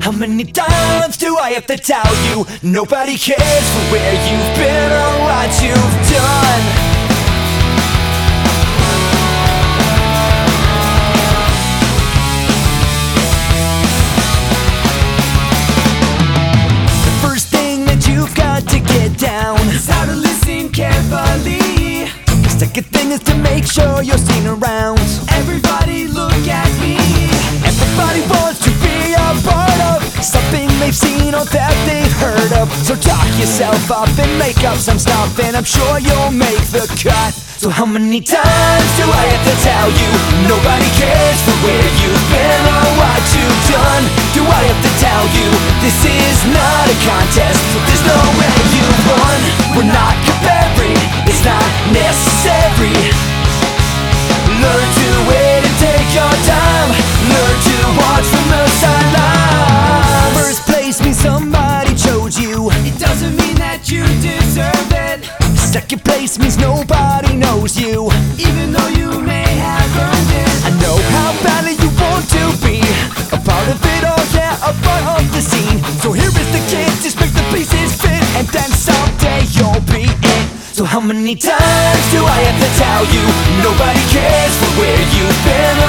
How many times do I have to tell you? Nobody cares for where you've been or what you've done. The first thing that you've got to get down Is how to listen carefully. The second thing is to make sure you're seen around they've seen or that they've heard of. So talk yourself up and make up some stuff, and I'm sure you'll make the cut. So how many times do I have to tell you nobody cares for where you've been or what you've done? Do I have to tell you this is not a contest? There's no way you won. We're not comparing. It's not necessary. Second place means nobody knows you. Even though you may have earned it. I know how badly you want to be a part of it all, yeah, a part of the scene. So here is the chance, just make the pieces fit, and then someday you'll be it. So how many times do I have to tell you nobody cares for where you've been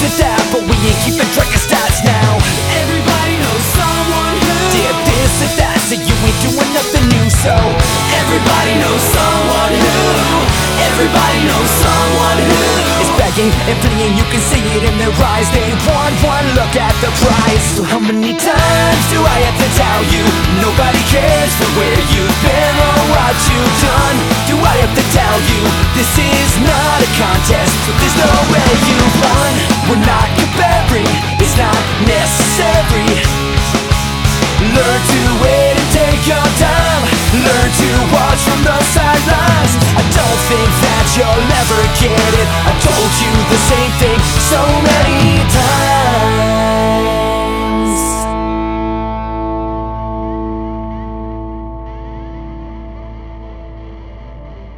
This that, but we ain't keeping track of stats now. Everybody knows someone who. Did this or that, so you ain't doing nothing new. So Everybody knows someone who. Everybody knows someone who. it's begging and pleading, you can see it in their eyes. They want one look at the prize. So how many times do I have to tell you take your time. Learn to watch from the sidelines. I don't think that you'll ever get it. I told you the same thing so many